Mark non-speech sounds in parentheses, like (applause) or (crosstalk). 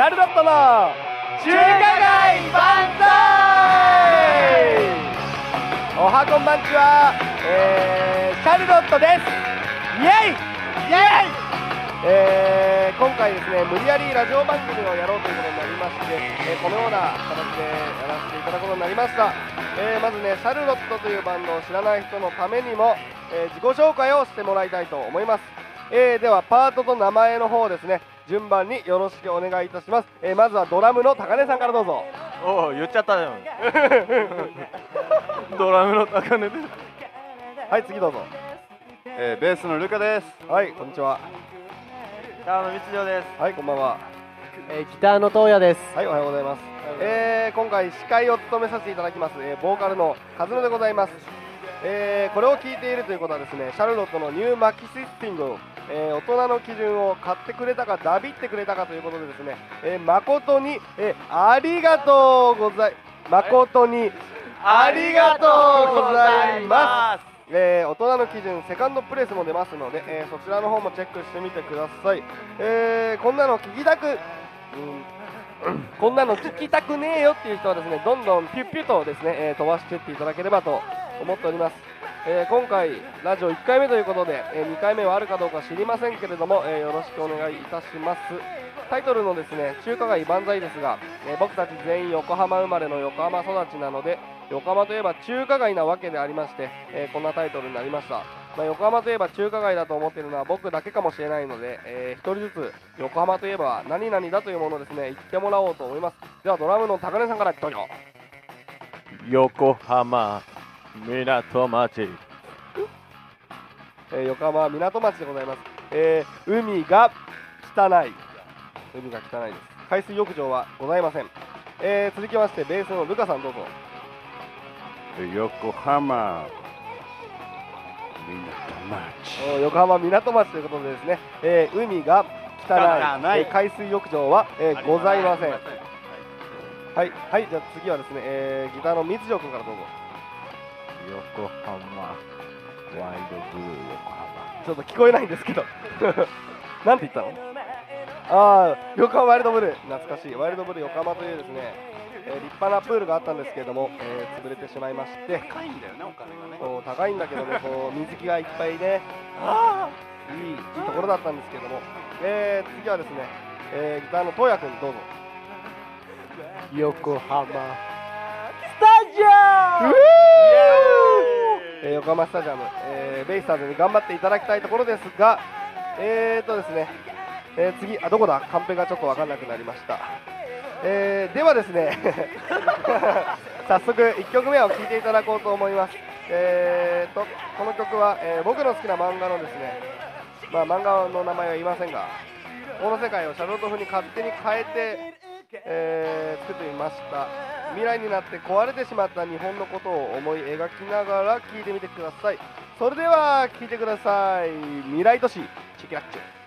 シャルロットの中華街万歳。おはこんばんちは、えー、シャルロットです。イエイ！イエイ！えー、今回ですね無理やりラジオ番組をやろうということになりまして、えーこのような形でやらせていただくことになりました、えーまずねシャルロットというバンドを知らない人のためにも、えー自己紹介をしてもらいたいと思います、えーではパートと名前の方ですね。順番によろしくお願いいたします、えーまずはドラムの高根さんからどうぞ。おお言っちゃったよ (laughs) ドラムの高根です。はい次どうぞ。えー、ベースのルカです。はいこんにちは。川野光弘です。はいこんばんは。えーギターの東野です。はい、おはようございます。えー、今回司会を務めさせていただきます、えーボーカルの和野でございます。えーこれを聞いているということはですね、シャルロットのニューマキシスティング、えー大人の基準を買ってくれたか、ダビってくれたかということでですね、えー誠に、えありがとうござい、誠にありがとうございます。え大人の基準セカンドプレスも出ますので、えそちらの方もチェックしてみてください、えこんなの聞きたく、うんこんなの聞きたくねえよっていう人はですねどんどんピュッピュとですね、え飛ばしていっていただければと思っております、えー今回ラジオ1回目ということで、え2回目はあるかどうか知りませんけれども、えーよろしくお願いいたします。タイトルのですね中華街万歳ですが、え僕たち全員横浜生まれの横浜育ちなので横浜といえば中華街なわけでありまして、えこんなタイトルになりました、まあ、横浜といえば中華街だと思っているのは僕だけかもしれないので、え1人ずつ横浜といえば何々だというものをですね言ってもらおうと思います。ではドラムの高根さんからどうぞ。横浜。港町。えー横浜港町でございます、えー海が汚い。海が汚いです。海水浴場はございません、えー続きましてベースのルカさんどうぞ。横浜お横浜港町ということでですね、えー海が汚い。汚い。えー海水浴場は、えーございません。はい。はい。じゃあ次はですね、えーギターの三条君からどうぞ横浜。ワイドブルー横浜。ちょっと聞こえないんですけど。(laughs) なんて言ったの？ああ横浜ワイルドブルー。懐かしい。ワイルドブルー横浜というですね、えー立派なプールがあったんですけれども、えー潰れてしまいまして。高いんだよねお金がね。高いんだけどねこう水着がいっぱいねああいいいいところだったんですけども、えー次はですね、えーギターの東也君どうぞ。横浜。え横浜スタジアム、えベイスターズに頑張っていただきたいところですが、えーとですね、え次、あどこだ、カンペがちょっと分かんなくなりました。えーではですね、(laughs) 早速1曲目を聴いていただこうと思います。えーとこの曲は、えー僕の好きな漫画のですね、まあ、漫画の名前は言いませんが、この世界をシャドウト風に勝手に変えて、えー作ってみました未来になって壊れてしまった日本のことを思い描きながら聞いてみてください。それでは聞いてください。未来都市チキラッチュ。